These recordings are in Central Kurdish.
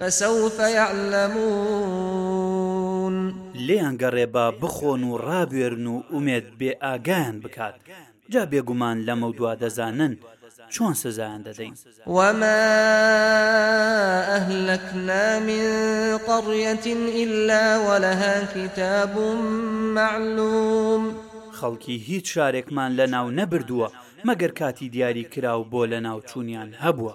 فسوف یعلمون. لێیان گەڕێ با بخۆن و ڕابوێرن و ئومێد بێ ئاگایان بکات جا بێگومان لەمەودوا دەزانن چۆن سزایان دەدەین. وما اهلکنا من قریە الا ولها کتاب معلوم. خەڵکی هیچ شارێکمان لەناو نەبردووە مەگەر کاتی دیاری کراو بۆ لەناوچوونیان هەبووە.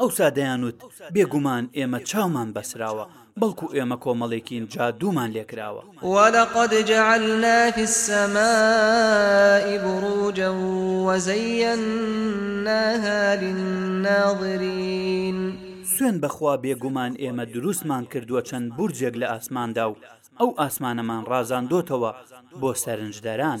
ئەوسا دەیانوت، بێگومان ئێمە چاومان بەسراوە، بەڵکو ئێمە کۆمەڵێکین جادوومان لێکراوە. ولقد جعلنا فی السماء بروجا وزیناها للناظرین. سوێند بەخوا بێگومان ئێمە دروستمان کردووە چەند بورجێک لە ئاسماندا و ئەو ئاسمانەمان ڕازاندۆتەوە بۆ سەرنجدەران.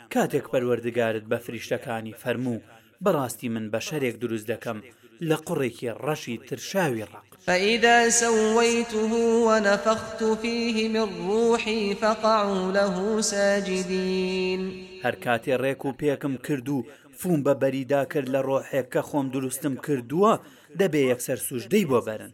کاتێک پەروەردگارت بە فریشتەکانی فەرموو بەڕاستی من بەشەرێک دروست دەکەم لە قوڕێکی ڕەشی ترشاوی ڕەق. فإذا سویته ونفخت فیه من روحی فقعوا له ساجدین. هەرکاتێ ڕێک و پێکم کرد و فووم بە بەریدا کرد لە ڕۆحێک کە خۆم دروستم کردووە دەبێ یەکسەر سوژدەی بۆ بەرن.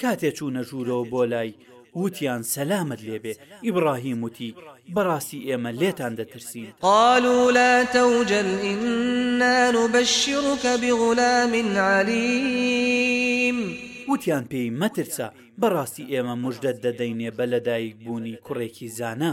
کاتێ چوونە ژوورەوە بۆ لای، وتیان سەلامت لێبێ، ئیبڕاهیم وتی، بەڕاستی ئێمە لێتان دەترسین. قالوا لا توجل ئینا نبشرک بغلام علیم. وتیان پێی مەترسە، بەڕاستی ئێمە موژدەت دەدەینێ بە لەدایکبوونی کوڕێکی زانا.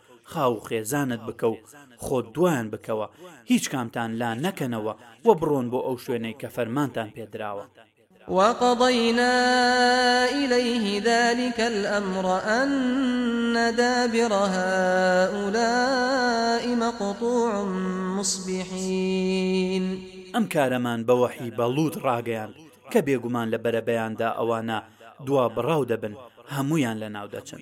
خاو و خێزانت بکە و خۆت دوایان بکەوە، هیچ کامتان لا نەکەنەوە و بڕۆن بۆ ئەو شوێنەی کە فەرمانتان پێ دراوە. وقضینا الیه ذلک الامر ان دابر هؤلاء مقطوع مصبحین. ئەم کارەمان بە وەحی بە لوط ڕاگەیاند کە بێگومان لە بەرەبەیاندا ئەوانە دوا بڕاو دەبن، هەموویان لەناو دەچن.